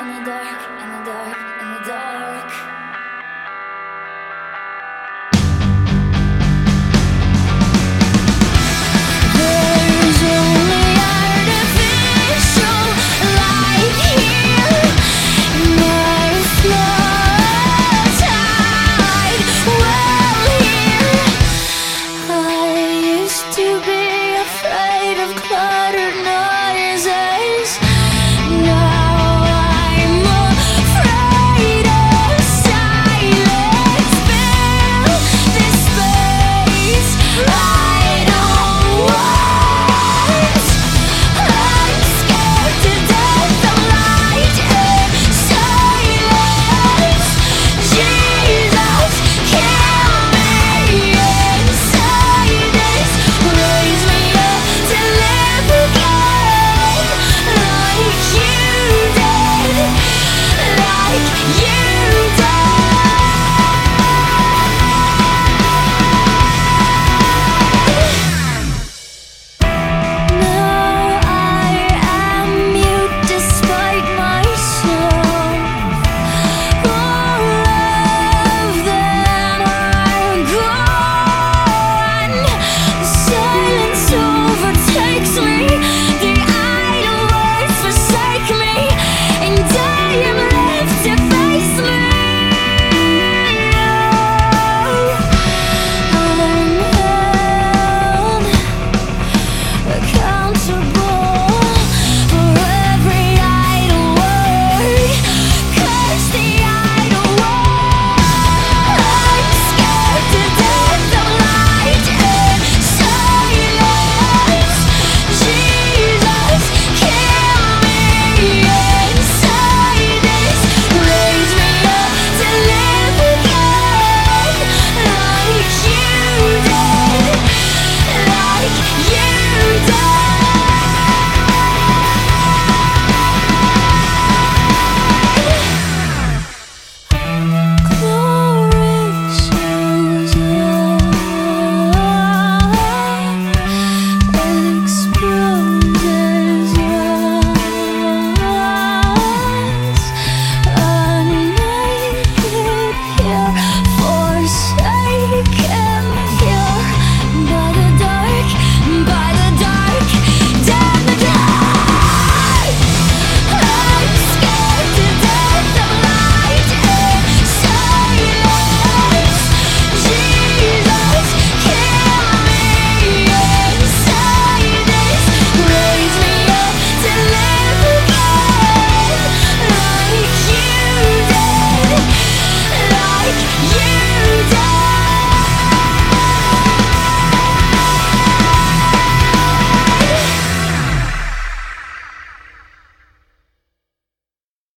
in the dark, in the dark.